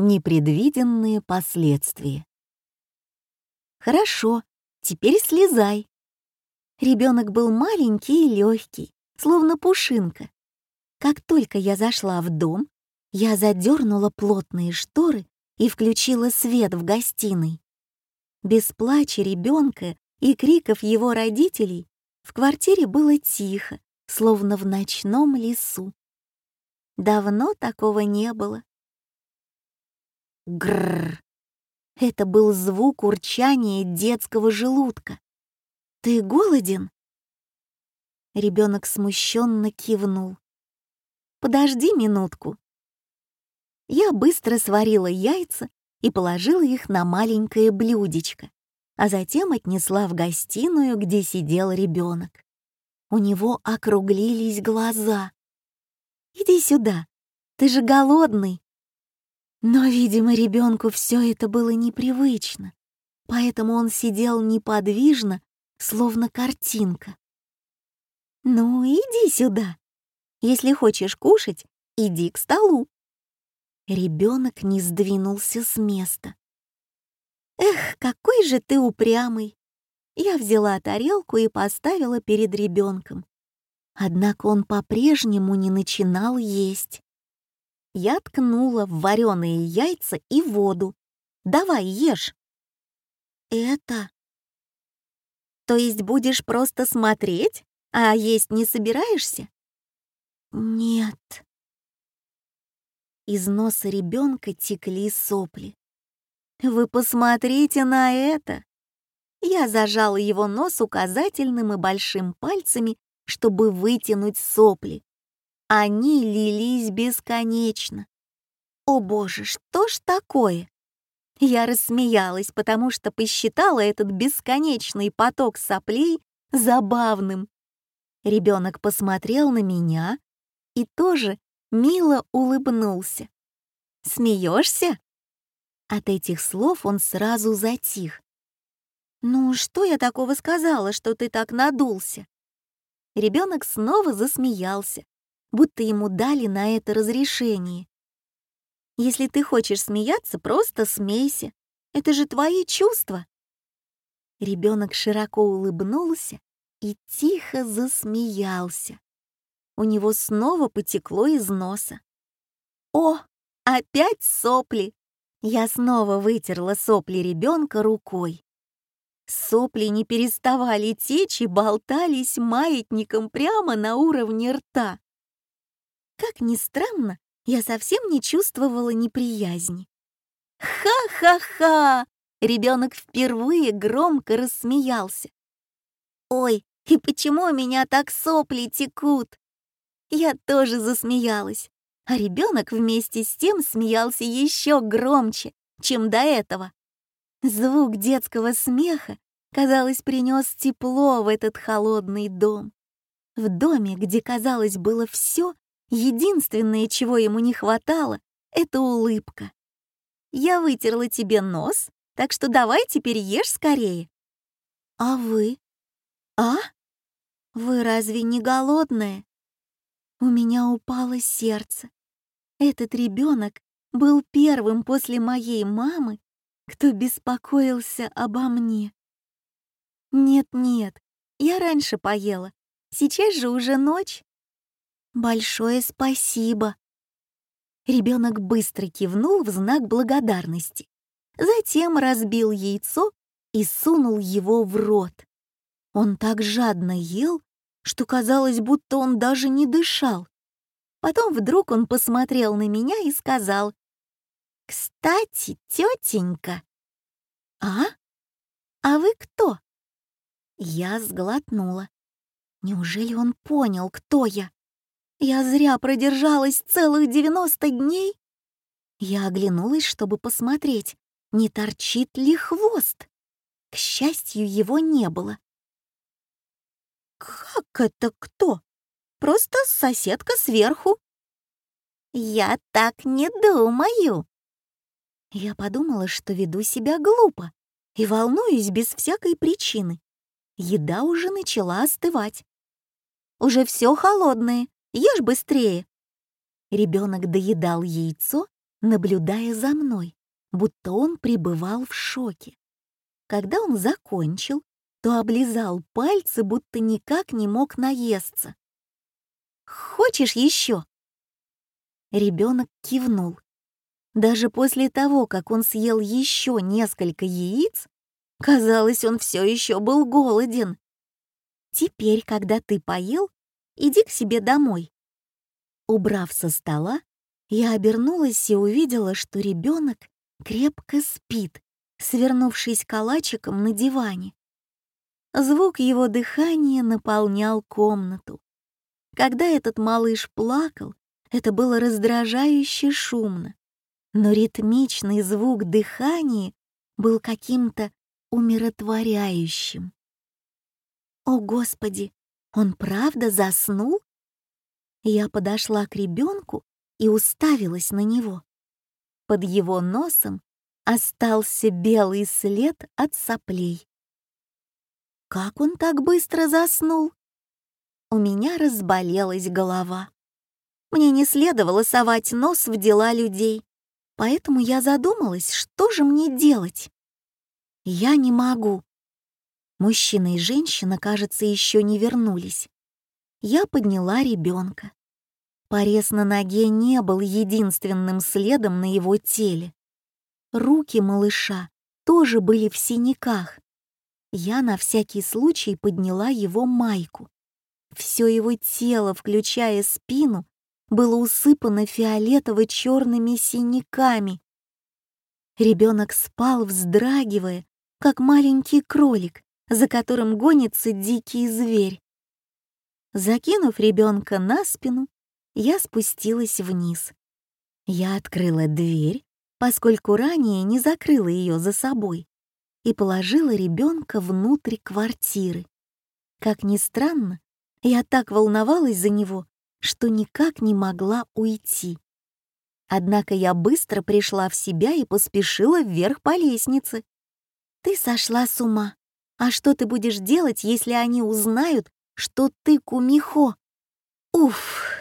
Непредвиденные последствия. Хорошо, теперь слезай. Ребенок был маленький и легкий, словно пушинка. Как только я зашла в дом, я задернула плотные шторы и включила свет в гостиной. Без плача ребенка и криков его родителей в квартире было тихо, словно в ночном лесу. Давно такого не было. Грррр. Это был звук урчания детского желудка. «Ты голоден?» Ребенок смущенно кивнул. «Подожди минутку». Я быстро сварила яйца и положила их на маленькое блюдечко, а затем отнесла в гостиную, где сидел ребенок. У него округлились глаза. «Иди сюда, ты же голодный!» Но, видимо, ребенку все это было непривычно, поэтому он сидел неподвижно, словно картинка. «Ну, иди сюда. Если хочешь кушать, иди к столу». Ребенок не сдвинулся с места. «Эх, какой же ты упрямый!» Я взяла тарелку и поставила перед ребенком. Однако он по-прежнему не начинал есть. Я ткнула в вареные яйца и воду. «Давай, ешь!» «Это...» «То есть будешь просто смотреть, а есть не собираешься?» «Нет». Из носа ребенка текли сопли. «Вы посмотрите на это!» Я зажала его нос указательным и большим пальцами, чтобы вытянуть сопли. Они лились бесконечно. О боже, что ж такое? Я рассмеялась, потому что посчитала этот бесконечный поток соплей забавным. Ребенок посмотрел на меня и тоже мило улыбнулся. «Смеешься?» От этих слов он сразу затих. «Ну, что я такого сказала, что ты так надулся?» Ребенок снова засмеялся, будто ему дали на это разрешение. Если ты хочешь смеяться, просто смейся. Это же твои чувства. Ребенок широко улыбнулся и тихо засмеялся. У него снова потекло из носа. О, опять сопли! Я снова вытерла сопли ребенка рукой. Сопли не переставали течь и болтались маятником прямо на уровне рта. Как ни странно, я совсем не чувствовала неприязни. «Ха-ха-ха!» Ребенок впервые громко рассмеялся. «Ой, и почему у меня так сопли текут?» Я тоже засмеялась, а ребенок вместе с тем смеялся еще громче, чем до этого. Звук детского смеха, казалось, принес тепло в этот холодный дом. В доме, где, казалось, было все, Единственное, чего ему не хватало, — это улыбка. «Я вытерла тебе нос, так что давай теперь ешь скорее». «А вы? А? Вы разве не голодная?» У меня упало сердце. Этот ребенок был первым после моей мамы, кто беспокоился обо мне. Нет-нет, я раньше поела. Сейчас же уже ночь. Большое спасибо. Ребенок быстро кивнул в знак благодарности. Затем разбил яйцо и сунул его в рот. Он так жадно ел, что казалось, будто он даже не дышал. Потом вдруг он посмотрел на меня и сказал, «Кстати, тетенька». «А? А вы кто?» Я сглотнула. Неужели он понял, кто я? Я зря продержалась целых 90 дней? Я оглянулась, чтобы посмотреть, не торчит ли хвост. К счастью, его не было. «Как это кто? Просто соседка сверху». «Я так не думаю». Я подумала, что веду себя глупо и волнуюсь без всякой причины. Еда уже начала остывать. Уже все холодное, Ешь быстрее!» Ребенок доедал яйцо наблюдая за мной, будто он пребывал в шоке. Когда он закончил, то облизал пальцы, будто никак не мог наесться. «Хочешь еще?» Ребенок кивнул. Даже после того, как он съел еще несколько яиц, казалось, он все еще был голоден. «Теперь, когда ты поел, иди к себе домой». Убрав со стола, я обернулась и увидела, что ребенок крепко спит, свернувшись калачиком на диване. Звук его дыхания наполнял комнату. Когда этот малыш плакал, это было раздражающе шумно, но ритмичный звук дыхания был каким-то умиротворяющим. «О, Господи, он правда заснул?» Я подошла к ребенку и уставилась на него. Под его носом остался белый след от соплей. Как он так быстро заснул? У меня разболелась голова. Мне не следовало совать нос в дела людей, поэтому я задумалась, что же мне делать. Я не могу. Мужчина и женщина, кажется, еще не вернулись. Я подняла ребенка. Порез на ноге не был единственным следом на его теле. Руки малыша тоже были в синяках. Я на всякий случай подняла его майку. Все его тело, включая спину, было усыпано фиолетово-черными синяками. Ребенок спал, вздрагивая, как маленький кролик, за которым гонится дикий зверь. Закинув ребенка на спину, я спустилась вниз. Я открыла дверь поскольку ранее не закрыла ее за собой, и положила ребенка внутрь квартиры. Как ни странно, я так волновалась за него, что никак не могла уйти. Однако я быстро пришла в себя и поспешила вверх по лестнице. «Ты сошла с ума. А что ты будешь делать, если они узнают, что ты кумихо?» Уф!